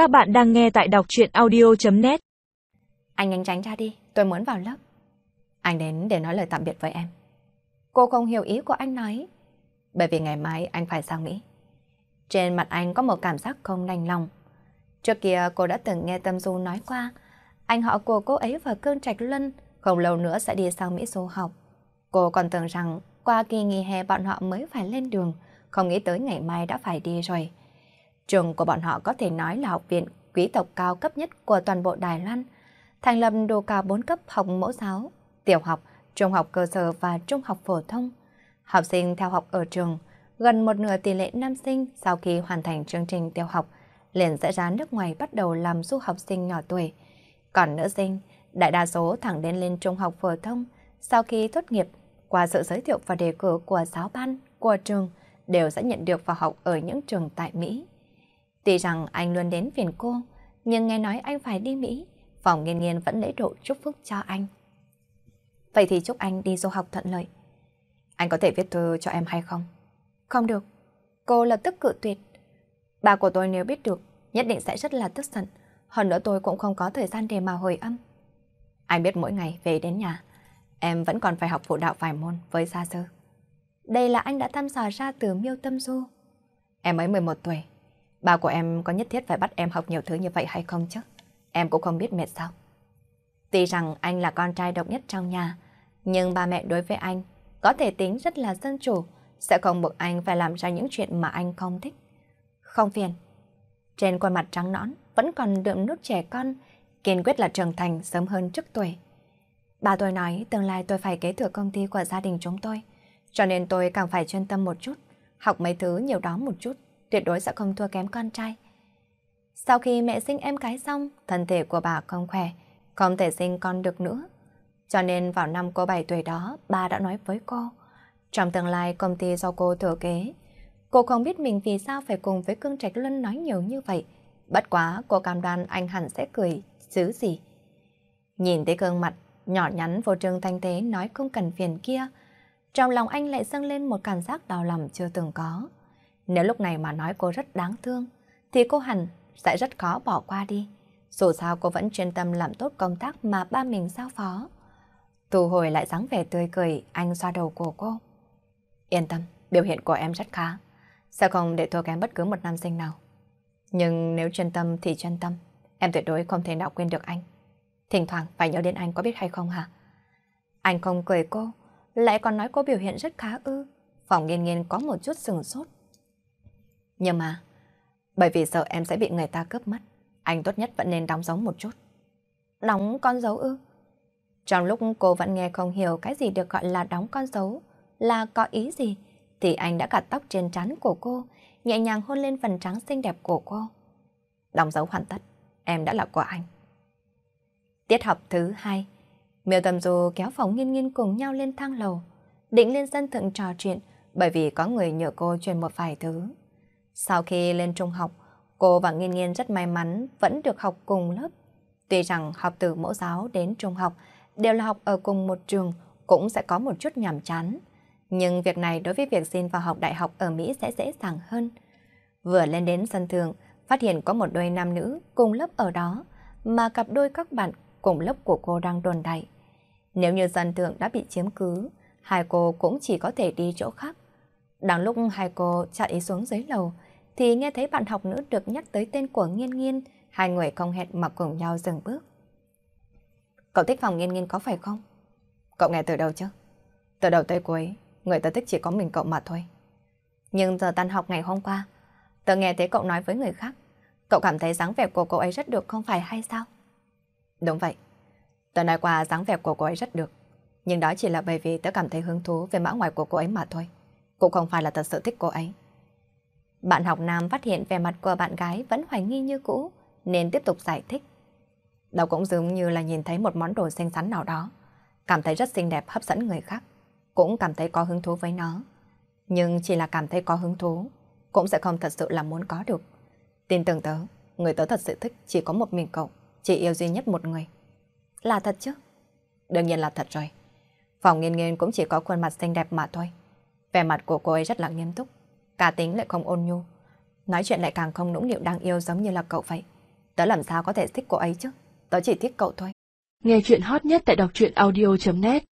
Các bạn đang nghe tại đọc chuyện audio.net Anh nhanh tránh ra đi, tôi muốn vào lớp. Anh đến để nói lời tạm biệt với em. Cô không hiểu ý của anh nói. Bởi vì ngày mai anh phải sang Mỹ. Trên mặt anh có một cảm giác không đành lòng. Trước kia cô đã từng nghe Tâm Du nói qua, anh họ của cô ấy và Cương Trạch Luân không lâu nữa sẽ đi sang Mỹ du học. Cô còn tưởng rằng qua kỳ nghỉ hè bọn họ mới phải lên đường, không nghĩ tới ngày mai đã phải đi rồi. Trường của bọn họ có thể nói là học viện quý tộc cao cấp nhất của toàn bộ Đài Loan, thành lập đồ cao 4 cấp học mẫu giáo, tiểu học, trung học cơ sở và trung học phổ thông. Học sinh theo học ở trường, gần một nửa tỷ lệ nam sinh sau khi hoàn thành chương trình tiểu học liền sẽ ra nước ngoài bắt đầu làm du học sinh nhỏ tuổi. Còn nữ sinh, đại đa số thẳng đến lên trung học phổ thông, sau khi tốt nghiệp, qua sự giới thiệu và đề cử của giáo ban, của trường, đều sẽ nhận được vào học ở những trường tại Mỹ. Tuy rằng anh luôn đến phiền cô, nhưng nghe nói anh phải đi Mỹ, phòng nghiên nghiên vẫn lễ độ chúc phúc cho anh. Vậy thì chúc anh đi du học thuận lợi. Anh có thể viết thư cho em hay không? Không được. Cô lập tức cự tuyệt. Bà của tôi nếu biết được, nhất định sẽ rất là tức giận. Hơn nữa tôi cũng không có thời gian để mà hồi âm. Anh biết mỗi ngày về đến nhà, em vẫn còn phải học phụ đạo vài môn với gia sư. Đây là anh đã thăm dò ra từ miêu tâm du. Em mới 11 tuổi, Ba của em có nhất thiết phải bắt em học nhiều thứ như vậy hay không chứ? Em cũng không biết mệt sao. Tuy rằng anh là con trai độc nhất trong nhà, nhưng ba mẹ đối với anh có thể tính rất là dân chủ, sẽ không buộc anh phải làm ra những chuyện mà anh không thích. Không phiền. Trên khuôn mặt trắng nõn vẫn còn đượm nút trẻ con, kiên quyết là trưởng thành sớm hơn trước tuổi. Ba tôi nói tương lai tôi phải kế thừa công ty của gia đình chúng tôi, cho nên tôi càng phải chuyên tâm một chút, học mấy thứ nhiều đó một chút tuyệt đối sẽ không thua kém con trai. Sau khi mẹ sinh em cái xong, thân thể của bà không khỏe, không thể sinh con được nữa. Cho nên vào năm cô 7 tuổi đó, bà đã nói với cô, trong tương lai công ty do cô thừa kế, cô không biết mình vì sao phải cùng với Cương Trạch Luân nói nhiều như vậy. Bất quá cô cam đoan anh hẳn sẽ cười, chứ gì. Nhìn thấy gương mặt nhỏ nhắn vô trương thanh tế nói không cần phiền kia, trong lòng anh lại dâng lên một cảm giác đau lòng chưa từng có. Nếu lúc này mà nói cô rất đáng thương, thì cô hẳn sẽ rất khó bỏ qua đi. Dù sao cô vẫn chuyên tâm làm tốt công tác mà ba mình giao phó. tù hồi lại dáng vẻ tươi cười, anh xoa đầu của cô. Yên tâm, biểu hiện của em rất khá. Sẽ không để thua kém bất cứ một nam sinh nào. Nhưng nếu chuyên tâm thì chuyên tâm, em tuyệt đối không thể nào quên được anh. Thỉnh thoảng phải nhớ đến anh có biết hay không hả? Anh không cười cô, lại còn nói cô biểu hiện rất khá ư. Phòng nghiên nghiên có một chút sừng sốt. Nhưng mà, bởi vì sợ em sẽ bị người ta cướp mất, anh tốt nhất vẫn nên đóng dấu một chút. Đóng con dấu ư? Trong lúc cô vẫn nghe không hiểu cái gì được gọi là đóng con dấu, là có ý gì, thì anh đã cắt tóc trên trán của cô, nhẹ nhàng hôn lên phần trắng xinh đẹp của cô. Đóng dấu hoàn tất, em đã là của anh. Tiết học thứ hai, Miêu Tầm Du kéo phòng nghiên nghiên cùng nhau lên thang lầu, định lên sân thượng trò chuyện bởi vì có người nhờ cô truyền một vài thứ. Sau khi lên trung học, cô và Nghiên Nghiên rất may mắn vẫn được học cùng lớp. Tuy rằng học từ mẫu giáo đến trung học đều là học ở cùng một trường, cũng sẽ có một chút nhàm chán. Nhưng việc này đối với việc xin vào học đại học ở Mỹ sẽ dễ dàng hơn. Vừa lên đến sân thượng, phát hiện có một đôi nam nữ cùng lớp ở đó, mà cặp đôi các bạn cùng lớp của cô đang đồn đại. Nếu như sân thượng đã bị chiếm cứ, hai cô cũng chỉ có thể đi chỗ khác. Đang lúc hai cô chạy xuống dưới lầu, thì nghe thấy bạn học nữ được nhắc tới tên của Nghiên Nghiên, hai người không hẹn mà cùng nhau dừng bước. Cậu thích phòng Nghiên Nghiên có phải không? Cậu nghe từ đâu chứ? Từ đầu tới cuối, người ta thích chỉ có mình cậu mà thôi. Nhưng giờ tan học ngày hôm qua, tớ nghe thấy cậu nói với người khác, cậu cảm thấy dáng vẻ của cô ấy rất được không phải hay sao? Đúng vậy, tớ nói qua dáng vẻ của cô ấy rất được, nhưng đó chỉ là bởi vì tớ cảm thấy hứng thú về mã ngoài của cô ấy mà thôi. Cũng không phải là thật sự thích cô ấy. Bạn học nam phát hiện vẻ mặt của bạn gái vẫn hoài nghi như cũ, nên tiếp tục giải thích. Đâu cũng giống như là nhìn thấy một món đồ xinh xắn nào đó, cảm thấy rất xinh đẹp hấp dẫn người khác, cũng cảm thấy có hứng thú với nó. Nhưng chỉ là cảm thấy có hứng thú, cũng sẽ không thật sự là muốn có được. Tin tưởng tớ, người tớ thật sự thích chỉ có một mình cậu, chỉ yêu duy nhất một người. Là thật chứ? Đương nhiên là thật rồi. Phòng nghiên nghiên cũng chỉ có khuôn mặt xinh đẹp mà thôi. Vẻ mặt của cô ấy rất là nghiêm túc, cả tính lại không ôn nhu. Nói chuyện lại càng không nũng nịu đang yêu giống như là cậu vậy. Tớ làm sao có thể thích cô ấy chứ? Tớ chỉ thích cậu thôi. Nghe chuyện hot nhất tại đọc truyện audio.net